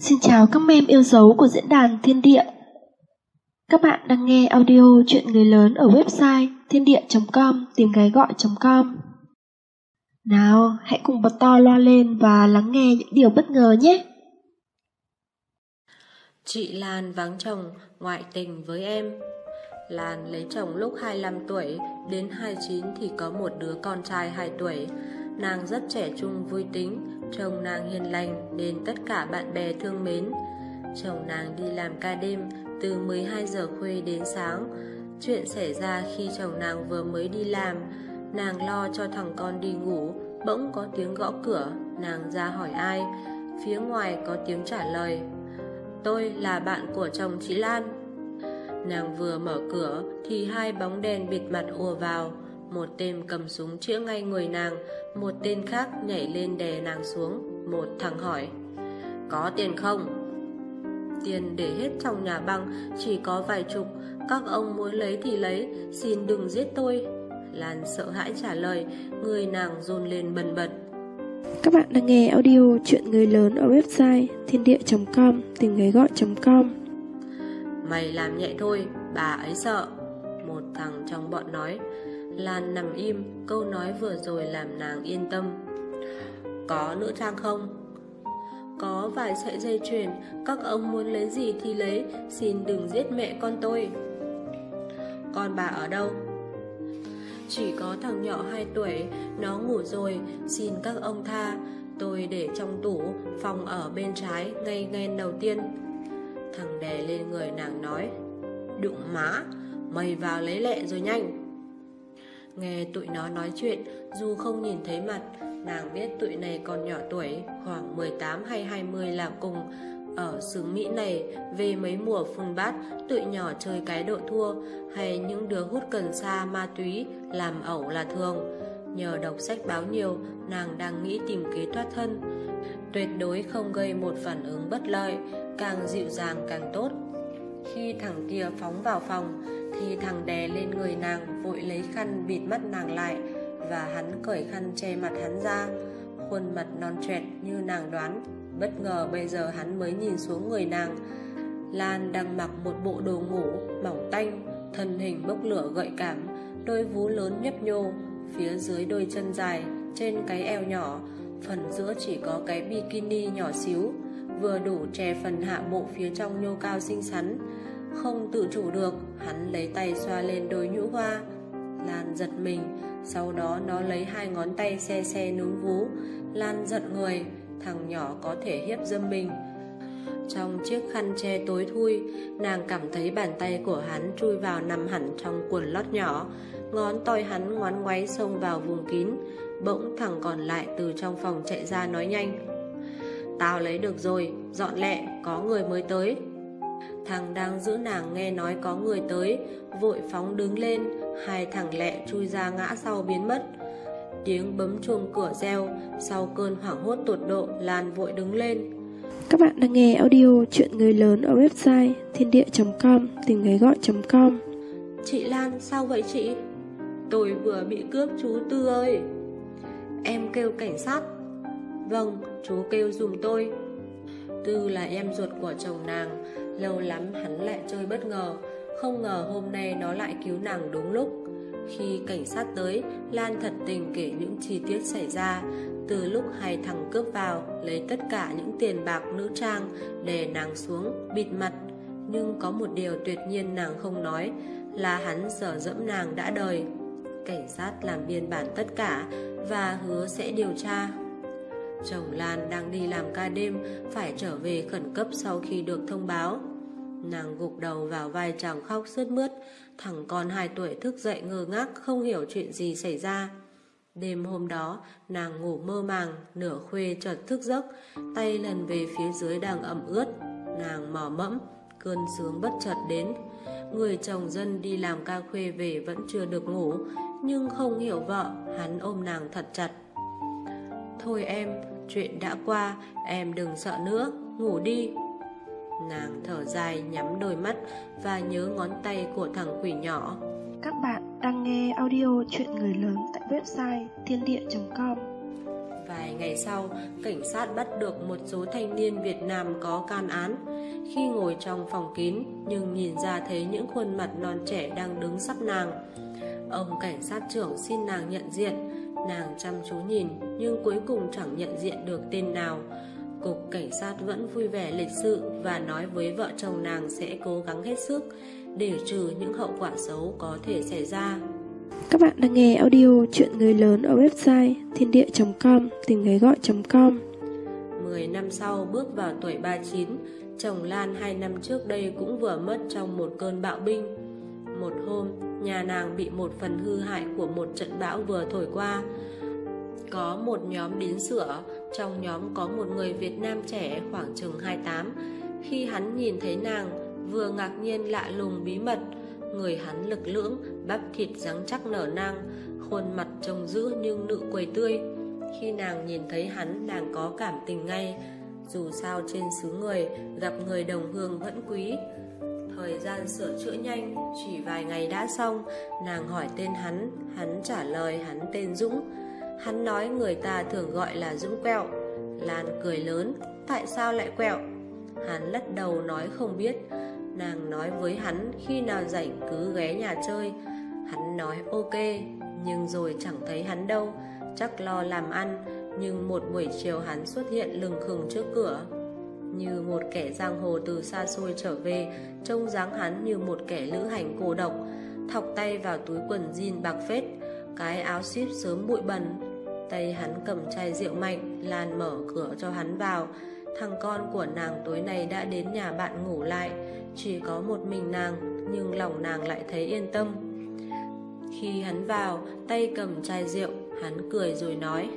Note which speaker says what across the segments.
Speaker 1: Xin chào các mem yêu dấu của diễn đàn Thiên Địa. Các bạn đang nghe audio chuyện người lớn ở website thiên địa.com tìm gái gọi.com. Nào, hãy cùng bật to loa lên và lắng nghe những điều bất ngờ nhé.
Speaker 2: Chị Lan vắng chồng, ngoại tình với em. Lan lấy chồng lúc 25 tuổi, đến 29 thì có một đứa con trai 2 tuổi. Nàng rất trẻ trung vui tính, chồng nàng hiền lành nên tất cả bạn bè thương mến. Chồng nàng đi làm ca đêm từ 12 giờ khuya đến sáng. Chuyện xảy ra khi chồng nàng vừa mới đi làm, nàng lo cho thằng con đi ngủ, bỗng có tiếng gõ cửa, nàng ra hỏi ai. Phía ngoài có tiếng trả lời, tôi là bạn của chồng chị Lan. Nàng vừa mở cửa thì hai bóng đèn bịt mặt ùa vào, một tên cầm súng chĩa ngay người nàng, một tên khác nhảy lên đè nàng xuống, một thằng hỏi, có tiền không? Tiền để hết trong nhà băng, chỉ có vài chục, các ông muốn lấy thì lấy, xin đừng giết tôi. Lan sợ hãi trả lời, người nàng run lên bần bật.
Speaker 1: Các bạn đang nghe audio chuyện người lớn ở website thiên địa.com tìm người gọi.com
Speaker 2: Mày làm nhẹ thôi, bà ấy sợ. Một thằng trong bọn nói. Lan nằm im, câu nói vừa rồi làm nàng yên tâm. Có nữ trang không? Có vài sợi dây chuyền, các ông muốn lấy gì thì lấy, xin đừng giết mẹ con tôi. Con bà ở đâu? Chỉ có thằng nhỏ 2 tuổi, nó ngủ rồi, xin các ông tha. Tôi để trong tủ, phòng ở bên trái, ngay ngay đầu tiên. Thằng đè lên người nàng nói, đụng má, mày vào lấy lẹ rồi nhanh. Nghe tụi nó nói chuyện, dù không nhìn thấy mặt, nàng biết tụi này còn nhỏ tuổi, khoảng 18 hay 20 là cùng. Ở xứ Mỹ này, về mấy mùa phun bát, tụi nhỏ chơi cái độ thua, hay những đứa hút cần sa ma túy, làm ẩu là thường. Nhờ đọc sách báo nhiều, nàng đang nghĩ tìm kế thoát thân. Tuyệt đối không gây một phản ứng bất lợi, càng dịu dàng càng tốt. Khi thằng kia phóng vào phòng, thì thằng đè lên người nàng vội lấy khăn bịt mắt nàng lại và hắn cởi khăn che mặt hắn ra. Khuôn mặt non trẹt như nàng đoán, bất ngờ bây giờ hắn mới nhìn xuống người nàng. Lan đang mặc một bộ đồ ngủ mỏng tanh, thân hình bốc lửa gợi cảm, đôi vú lớn nhấp nhô, phía dưới đôi chân dài, trên cái eo nhỏ, phần giữa chỉ có cái bikini nhỏ xíu, vừa đủ che phần hạ bộ phía trong nhô cao xinh xắn. Không tự chủ được, hắn lấy tay xoa lên đôi nhũ hoa. Lan giật mình, sau đó nó lấy hai ngón tay xe xe núm vú. Lan giận người, thằng nhỏ có thể hiếp dâm mình. Trong chiếc khăn che tối thui, nàng cảm thấy bàn tay của hắn chui vào nằm hẳn trong quần lót nhỏ. Ngón toi hắn ngoán ngoáy xông vào vùng kín. Bỗng thằng còn lại từ trong phòng chạy ra nói nhanh. Tao lấy được rồi, dọn lẹ, có người mới tới. Thằng đang giữ nàng nghe nói có người tới, vội phóng đứng lên, hai thằng lẹ chui ra ngã sau biến mất. Tiếng bấm chuông cửa reo, sau cơn hoảng hốt tột độ, Lan vội đứng lên.
Speaker 1: Các bạn đang nghe audio chuyện người lớn ở website thiên địa.com tìm người gọi.com
Speaker 2: Chị Lan, sao vậy chị? Tôi vừa bị cướp chú Tư ơi. Em kêu cảnh sát. Vâng, chú kêu dùm tôi. Tư là em ruột của chồng nàng, lâu lắm hắn lại chơi bất ngờ, không ngờ hôm nay nó lại cứu nàng đúng lúc. Khi cảnh sát tới, Lan thật tình kể những chi tiết xảy ra, từ lúc hai thằng cướp vào, lấy tất cả những tiền bạc nữ trang, đè nàng xuống, bịt mặt. Nhưng có một điều tuyệt nhiên nàng không nói, là hắn dở dẫm nàng đã đời. Cảnh sát làm biên bản tất cả và hứa sẽ điều tra. Chồng Lan đang đi làm ca đêm phải trở về khẩn cấp sau khi được thông báo. Nàng gục đầu vào vai chàng khóc sướt mướt, thằng con 2 tuổi thức dậy ngơ ngác không hiểu chuyện gì xảy ra. Đêm hôm đó, nàng ngủ mơ màng, nửa khuya chợt thức giấc, tay lần về phía dưới đang ẩm ướt. Nàng mò mẫm, cơn sướng bất chợt đến. Người chồng dân đi làm ca khuê về vẫn chưa được ngủ, nhưng không hiểu vợ, hắn ôm nàng thật chặt. Thôi em, chuyện đã qua, em đừng sợ nữa, ngủ đi. Nàng thở dài nhắm đôi mắt và nhớ ngón tay của thằng quỷ nhỏ.
Speaker 1: Các bạn đang nghe audio chuyện người lớn tại website thiên địa.com
Speaker 2: Vài ngày sau, cảnh sát bắt được một số thanh niên Việt Nam có can án. Khi ngồi trong phòng kín, nhưng nhìn ra thấy những khuôn mặt non trẻ đang đứng sắp nàng. Ông cảnh sát trưởng xin nàng nhận diện, nàng chăm chú nhìn nhưng cuối cùng chẳng nhận diện được tên nào. Cục cảnh sát vẫn vui vẻ lịch sự và nói với vợ chồng nàng sẽ cố gắng hết sức để trừ những hậu quả xấu có thể xảy ra.
Speaker 1: Các bạn đang nghe audio chuyện người lớn ở website thiên địa.com tìm người gọi.com
Speaker 2: 10 năm sau bước vào tuổi 39, chồng Lan hai năm trước đây cũng vừa mất trong một cơn bão binh. Một hôm, nhà nàng bị một phần hư hại của một trận bão vừa thổi qua. Có một nhóm đến sửa, trong nhóm có một người Việt Nam trẻ khoảng chừng 28. Khi hắn nhìn thấy nàng, vừa ngạc nhiên lạ lùng bí mật, người hắn lực lưỡng, bắp thịt rắn chắc nở nang, khuôn mặt trông dữ nhưng nụ quầy tươi. Khi nàng nhìn thấy hắn, nàng có cảm tình ngay. Dù sao trên xứ người, gặp người đồng hương vẫn quý. Thời gian sửa chữa nhanh, chỉ vài ngày đã xong, nàng hỏi tên hắn, hắn trả lời hắn tên Dũng. Hắn nói người ta thường gọi là Dũng quẹo. Lan cười lớn, tại sao lại quẹo? Hắn lắc đầu nói không biết. Nàng nói với hắn khi nào rảnh cứ ghé nhà chơi. Hắn nói ok, nhưng rồi chẳng thấy hắn đâu, chắc lo làm ăn. Nhưng một buổi chiều hắn xuất hiện lừng khừng trước cửa. Như một kẻ giang hồ từ xa xôi trở về, trông dáng hắn như một kẻ lữ hành cô độc, thọc tay vào túi quần jean bạc phết, cái áo ship sớm bụi bẩn. Tay hắn cầm chai rượu mạnh, Lan mở cửa cho hắn vào. Thằng con của nàng tối nay đã đến nhà bạn ngủ lại, chỉ có một mình nàng, nhưng lòng nàng lại thấy yên tâm. Khi hắn vào, tay cầm chai rượu, hắn cười rồi nói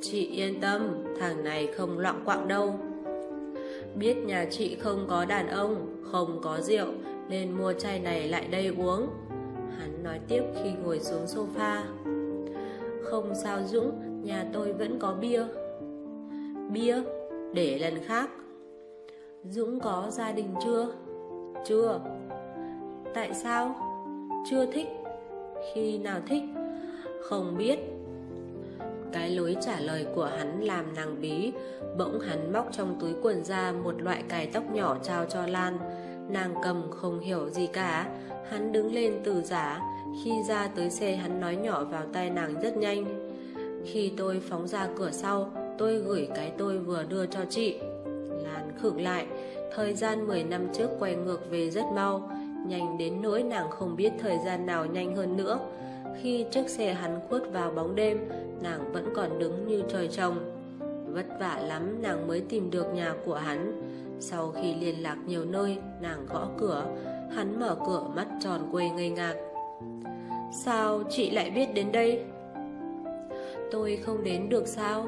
Speaker 2: Chị yên tâm, thằng này không loạn quạng đâu Biết nhà chị không có đàn ông, không có rượu Nên mua chai này lại đây uống Hắn nói tiếp khi ngồi xuống sofa không sao Dũng, nhà tôi vẫn có bia Bia? Để lần khác Dũng có gia đình chưa? Chưa Tại sao? Chưa thích Khi nào thích? Không biết Cái lối trả lời của hắn làm nàng bí Bỗng hắn móc trong túi quần ra Một loại cài tóc nhỏ trao cho Lan Nàng cầm không hiểu gì cả Hắn đứng lên từ giả khi ra tới xe, hắn nói nhỏ vào tai nàng rất nhanh. Khi tôi phóng ra cửa sau, Tôi gửi cái tôi vừa đưa cho chị. Lan khựng lại, Thời gian 10 năm trước quay ngược về rất mau. Nhanh đến nỗi nàng không biết thời gian nào nhanh hơn nữa. Khi chiếc xe hắn khuất vào bóng đêm, Nàng vẫn còn đứng như trời trồng. Vất vả lắm, nàng mới tìm được nhà của hắn. Sau khi liên lạc nhiều nơi, Nàng gõ cửa. Hắn mở cửa, mắt tròn quê ngây ngạc. Sao chị lại biết đến đây? Tôi không đến được sao?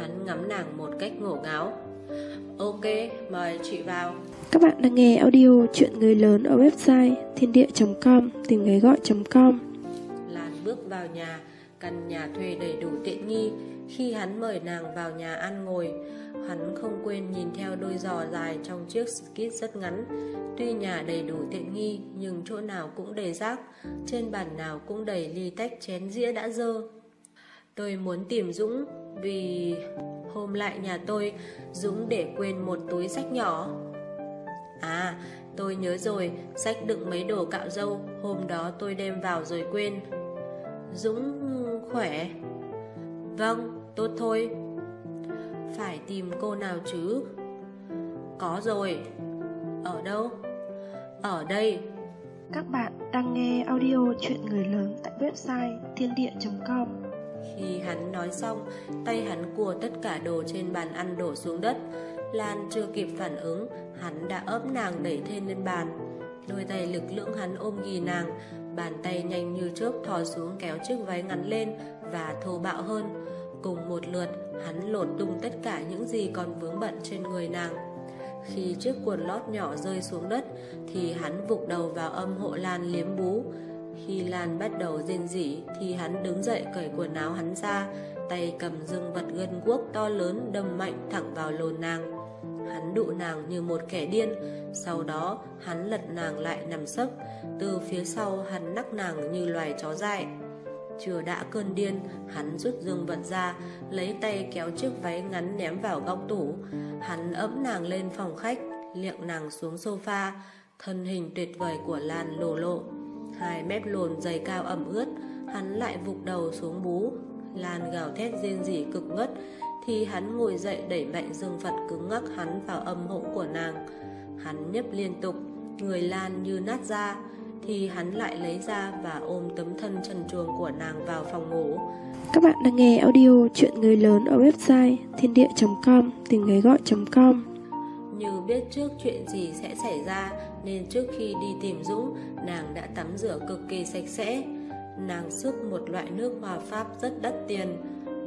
Speaker 2: Hắn ngắm nàng một cách ngổ ngáo. Ok, mời chị vào.
Speaker 1: Các bạn đang nghe audio chuyện người lớn ở website thiên địa.com tìm người gọi.com
Speaker 2: Lan bước vào nhà Căn nhà thuê đầy đủ tiện nghi khi hắn mời nàng vào nhà ăn ngồi, Hắn không quên nhìn theo đôi giò dài trong chiếc skit rất ngắn. Tuy nhà đầy đủ tiện nghi, Nhưng chỗ nào cũng đầy rác, Trên bàn nào cũng đầy ly tách chén dĩa đã dơ. Tôi muốn tìm Dũng, Vì hôm lại nhà tôi, Dũng để quên một túi sách nhỏ. À tôi nhớ rồi, Sách đựng mấy đồ cạo dâu Hôm đó tôi đem vào rồi quên. Dũng khỏe. Vâng tốt thôi. Phải tìm cô nào chứ? Có rồi. Ở đâu? Ở đây.
Speaker 1: Các bạn đang nghe audio chuyện người lớn tại website thiên địa.com
Speaker 2: Khi hắn nói xong, tay hắn cùa tất cả đồ trên bàn ăn đổ xuống đất. Lan chưa kịp phản ứng, hắn đã ấp nàng đẩy thêm lên bàn. Đôi tay lực lưỡng hắn ôm ghì nàng, bàn tay nhanh như chớp thò xuống kéo chiếc váy ngắn lên và thô bạo hơn. Cùng một lượt, hắn lột tung tất cả những gì còn vướng bận trên người nàng. Khi chiếc quần lót nhỏ rơi xuống đất, thì hắn vụt đầu vào âm hộ Lan liếm bú. Khi Lan bắt đầu rên rỉ thì hắn đứng dậy cởi quần áo hắn ra, tay cầm dương vật gân guốc to lớn đâm mạnh thẳng vào lồn nàng. Hắn đụ nàng như một kẻ điên, sau đó hắn lật nàng lại nằm sấp, từ phía sau hắn nắc nàng như loài chó dại. Chưa đã cơn điên, hắn rút dương vật ra, lấy tay kéo chiếc váy ngắn ném vào góc tủ. Hắn ấm nàng lên phòng khách, liệng nàng xuống sofa, thân hình tuyệt vời của Lan lồ lộ. Hai mép lồn dày cao ẩm ướt, hắn lại vụt đầu xuống bú. Lan gào thét rên rỉ cực ngất, thì hắn ngồi dậy đẩy mạnh dương vật cứng ngắc hắn vào âm hộ của nàng. Hắn nhấp liên tục, người Lan như nát ra, thì hắn lại lấy ra và ôm tấm thân trần truồng của nàng vào phòng ngủ.
Speaker 1: Các bạn đang nghe audio chuyện người lớn ở website thiên địa.com tìm gáy gọi.com
Speaker 2: Như biết trước chuyện gì sẽ xảy ra nên trước khi đi tìm Dũng, nàng đã tắm rửa cực kỳ sạch sẽ. Nàng sức một loại nước hòa pháp rất đắt tiền,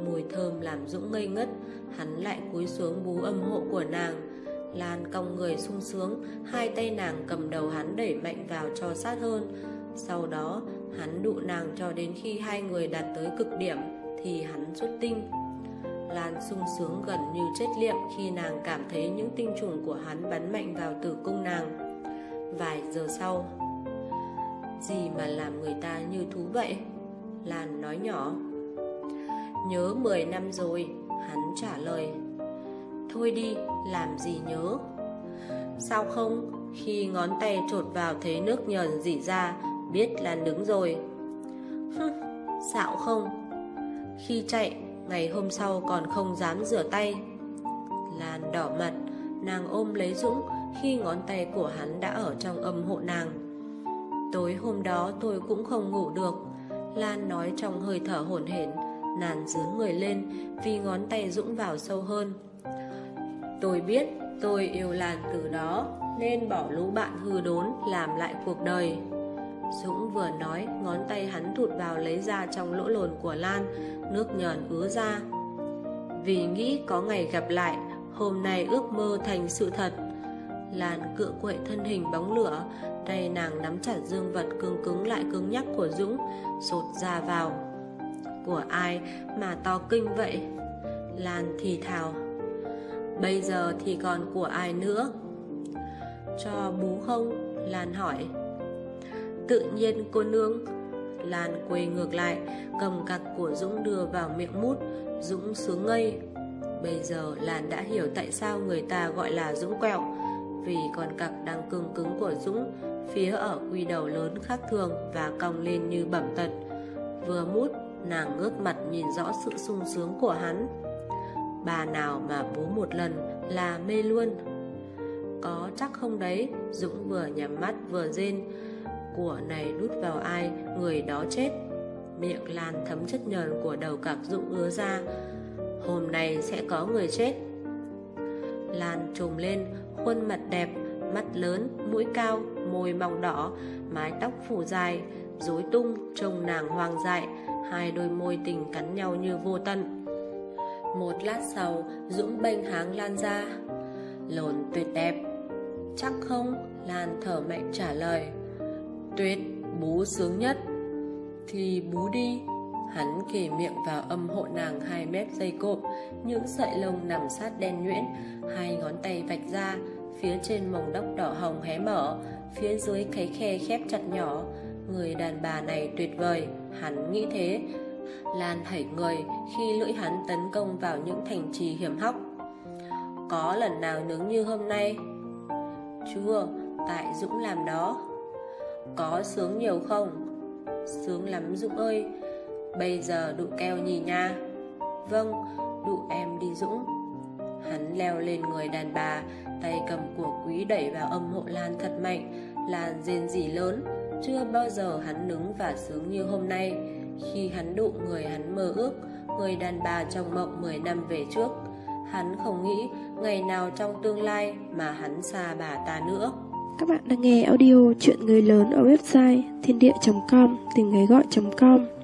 Speaker 2: mùi thơm làm Dũng ngây ngất, hắn lại cúi xuống bú âm hộ của nàng. Lan cong người sung sướng, hai tay nàng cầm đầu hắn đẩy mạnh vào cho sát hơn. Sau đó, hắn đụ nàng cho đến khi hai người đạt tới cực điểm, thì hắn xuất tinh. Lan sung sướng gần như chết liệm khi nàng cảm thấy những tinh trùng của hắn bắn mạnh vào tử cung nàng. Vài giờ sau, gì mà làm người ta như thú vậy? Lan nói nhỏ. Nhớ 10 năm rồi, hắn trả lời. Thôi đi, làm gì nhớ. Sao không? Khi ngón tay trột vào thấy nước nhờn dỉ ra Biết là đứng rồi. Hừ, Xạo không? Khi chạy Ngày hôm sau còn không dám rửa tay. Lan đỏ mặt Nàng ôm lấy Dũng Khi ngón tay của hắn đã ở trong âm hộ nàng. Tối hôm đó tôi cũng không ngủ được. Lan nói trong hơi thở hổn hển Nàng dướng người lên Vì ngón tay Dũng vào sâu hơn. Tôi biết tôi yêu Lan từ đó, Nên bỏ lũ bạn hư đốn Làm lại cuộc đời. Dũng vừa nói, Ngón tay hắn thụt vào lấy ra trong lỗ lồn của Lan, Nước nhờn ứa ra. Vì nghĩ có ngày gặp lại, Hôm nay ước mơ thành sự thật. Lan cựa quậy thân hình bóng lửa, Tay nàng nắm chặt dương vật cứng cứng lại cứng nhắc của Dũng, Sột ra vào. Của ai mà to kinh vậy? Lan thì thào. Bây giờ thì còn của ai nữa? Cho bú không Lan hỏi. Tự nhiên cô nương. Lan quay ngược lại, Cầm cặc của Dũng đưa vào miệng mút. Dũng sướng ngây. Bây giờ Lan đã hiểu tại sao người ta gọi là Dũng quẹo. Vì con cặc đang cứng cứng của Dũng, Phía ở quy đầu lớn khác thường Và cong lên như bẩm tật. Vừa mút, Nàng ngước mặt nhìn rõ sự sung sướng của hắn. Bà nào mà bú một lần là mê luôn. Có chắc không đấy Dũng vừa nhắm mắt vừa rên. Của này đút vào ai Người đó chết. Miệng Lan thấm chất nhờn của đầu cặc Dũng ứa ra. Hôm nay sẽ có người chết. Lan trùm lên Khuôn mặt đẹp Mắt lớn, mũi cao, môi mỏng đỏ Mái tóc phủ dài Rối tung, trông nàng hoang dại. Hai đôi môi tình cắn nhau như vô tận một lát sau, Dũng bênh háng Lan ra. Lồn tuyệt đẹp Chắc không? Lan thở mạnh trả lời Tuyệt bú sướng nhất. Thì bú đi. Hắn kề miệng vào âm hộ nàng hai mép dây cộp, Những sợi lông nằm sát đen nhuyễn, Hai ngón tay vạch ra, Phía trên mồng đốc đỏ hồng hé mở, Phía dưới cái khe khép chặt nhỏ. Người đàn bà này tuyệt vời, Hắn nghĩ thế Lan thảy người khi lưỡi hắn tấn công vào những thành trì hiểm hóc. Có lần nào nướng như hôm nay? Chưa, tại Dũng làm đó. Có sướng nhiều không? Sướng lắm Dũng ơi, bây giờ đụ keo nhì nha. Vâng, đụ em đi Dũng. Hắn leo lên người đàn bà, tay cầm của quý đẩy vào âm hộ Lan thật mạnh, Lan rên rỉ lớn. Chưa bao giờ hắn nướng và sướng như hôm nay. Khi hắn đụ người hắn mơ ước, Người đàn bà trong mộng 10 năm về trước. Hắn không nghĩ Ngày nào trong tương lai Mà hắn xa bà ta nữa.
Speaker 1: Các bạn đang nghe audio chuyện người lớn ở website thiên địa.com tìm người gọi.com